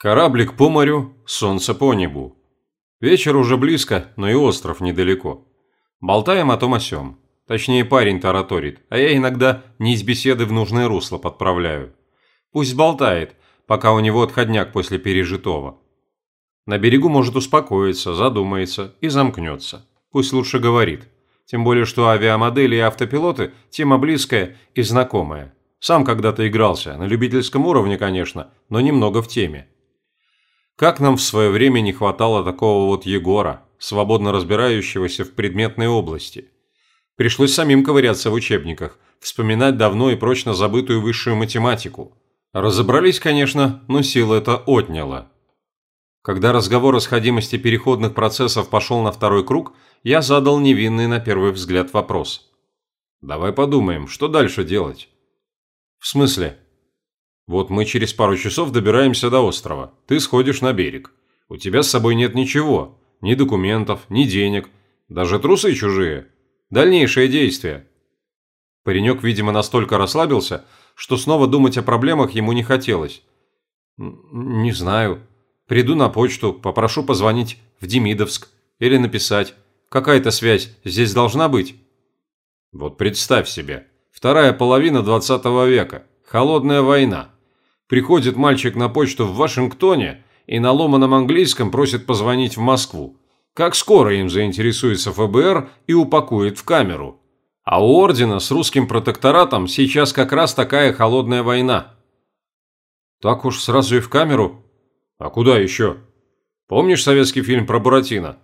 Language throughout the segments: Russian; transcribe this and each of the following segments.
Кораблик по морю, солнце по небу. Вечер уже близко, но и остров недалеко. Болтаем о том о сём. Точнее, парень тараторит, а я иногда не из беседы в нужное русло подправляю. Пусть болтает, пока у него отходняк после пережитого. На берегу может успокоиться, задумается и замкнется. Пусть лучше говорит. Тем более, что авиамодели и автопилоты – тема близкая и знакомая. Сам когда-то игрался, на любительском уровне, конечно, но немного в теме. Как нам в свое время не хватало такого вот Егора, свободно разбирающегося в предметной области. Пришлось самим ковыряться в учебниках, вспоминать давно и прочно забытую высшую математику. Разобрались, конечно, но сил это отняло. Когда разговор о сходимости переходных процессов пошел на второй круг, я задал невинный на первый взгляд вопрос. «Давай подумаем, что дальше делать?» «В смысле?» Вот мы через пару часов добираемся до острова. Ты сходишь на берег. У тебя с собой нет ничего. Ни документов, ни денег. Даже трусы чужие. Дальнейшее действие. Паренек, видимо, настолько расслабился, что снова думать о проблемах ему не хотелось. «Не знаю. Приду на почту, попрошу позвонить в Демидовск или написать. Какая-то связь здесь должна быть?» Вот представь себе. Вторая половина 20 века. Холодная война. Приходит мальчик на почту в Вашингтоне и на ломаном английском просит позвонить в Москву. Как скоро им заинтересуется ФБР и упакует в камеру. А у Ордена с русским протекторатом сейчас как раз такая холодная война. Так уж сразу и в камеру? А куда еще? Помнишь советский фильм про Буратино?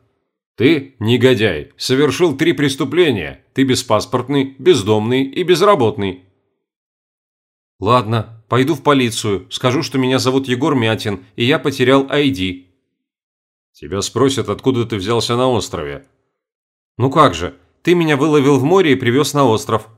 Ты, негодяй, совершил три преступления. Ты беспаспортный, бездомный и безработный. Ладно, Пойду в полицию, скажу, что меня зовут Егор Мятин, и я потерял ID». «Тебя спросят, откуда ты взялся на острове». «Ну как же, ты меня выловил в море и привез на остров».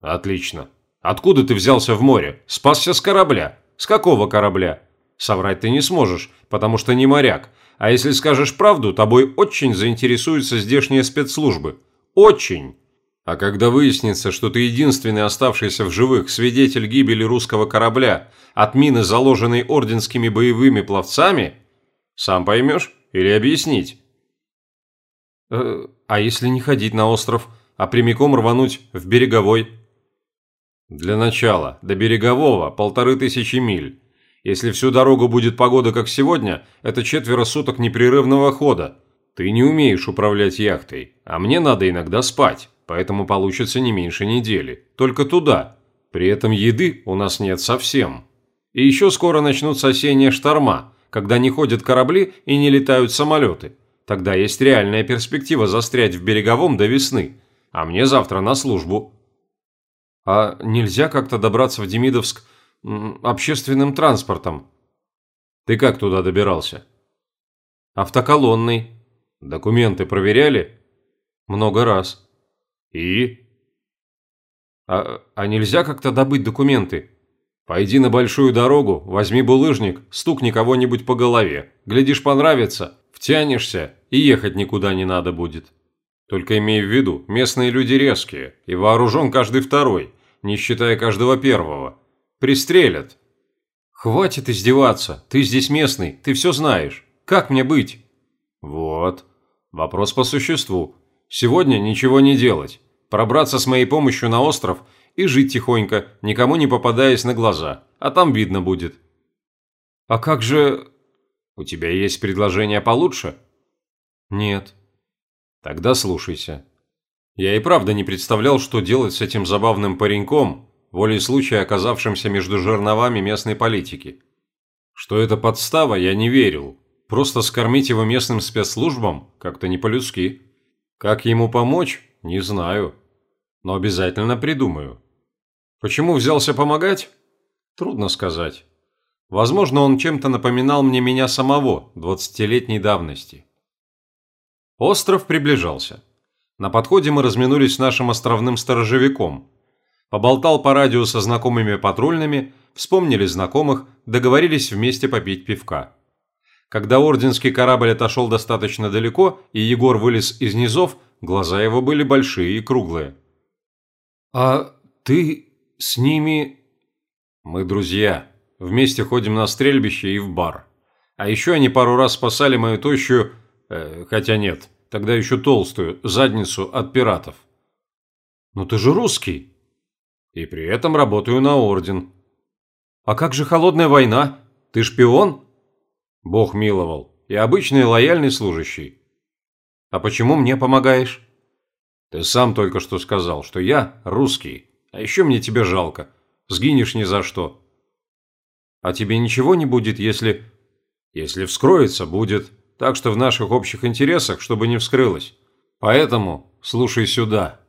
«Отлично. Откуда ты взялся в море? Спасся с корабля. С какого корабля? Соврать ты не сможешь, потому что не моряк. А если скажешь правду, тобой очень заинтересуются здешние спецслужбы. Очень!» А когда выяснится, что ты единственный оставшийся в живых свидетель гибели русского корабля от мины, заложенной орденскими боевыми пловцами, сам поймешь или объяснить? Э, а если не ходить на остров, а прямиком рвануть в береговой? Для начала, до берегового полторы тысячи миль. Если всю дорогу будет погода, как сегодня, это четверо суток непрерывного хода. Ты не умеешь управлять яхтой, а мне надо иногда спать поэтому получится не меньше недели. Только туда. При этом еды у нас нет совсем. И еще скоро начнутся осенние шторма, когда не ходят корабли и не летают самолеты. Тогда есть реальная перспектива застрять в береговом до весны. А мне завтра на службу. А нельзя как-то добраться в Демидовск общественным транспортом? Ты как туда добирался? Автоколонной. Документы проверяли? Много раз. «И?» «А, а нельзя как-то добыть документы?» «Пойди на большую дорогу, возьми булыжник, стукни кого-нибудь по голове. Глядишь, понравится, втянешься, и ехать никуда не надо будет. Только имей в виду, местные люди резкие, и вооружен каждый второй, не считая каждого первого. Пристрелят». «Хватит издеваться, ты здесь местный, ты все знаешь. Как мне быть?» «Вот. Вопрос по существу. Сегодня ничего не делать пробраться с моей помощью на остров и жить тихонько, никому не попадаясь на глаза, а там видно будет. А как же... У тебя есть предложение получше? Нет. Тогда слушайся. Я и правда не представлял, что делать с этим забавным пареньком, волей случая оказавшимся между жерновами местной политики. Что это подстава, я не верил. Просто скормить его местным спецслужбам как-то не по-людски. Как ему помочь, не знаю. Но обязательно придумаю. Почему взялся помогать? Трудно сказать. Возможно, он чем-то напоминал мне меня самого, двадцатилетней давности. Остров приближался. На подходе мы разминулись с нашим островным сторожевиком. Поболтал по радио со знакомыми патрульными, вспомнили знакомых, договорились вместе попить пивка. Когда орденский корабль отошел достаточно далеко, и Егор вылез из низов, Глаза его были большие и круглые. «А ты с ними...» «Мы друзья. Вместе ходим на стрельбище и в бар. А еще они пару раз спасали мою тощую... Э, хотя нет, тогда еще толстую, задницу от пиратов. Но ты же русский. И при этом работаю на орден. А как же холодная война? Ты шпион? Бог миловал. И обычный лояльный служащий. А почему мне помогаешь? Ты сам только что сказал, что я русский. А еще мне тебя жалко. Сгинешь ни за что. А тебе ничего не будет, если... Если вскроется, будет. Так что в наших общих интересах, чтобы не вскрылось. Поэтому слушай сюда.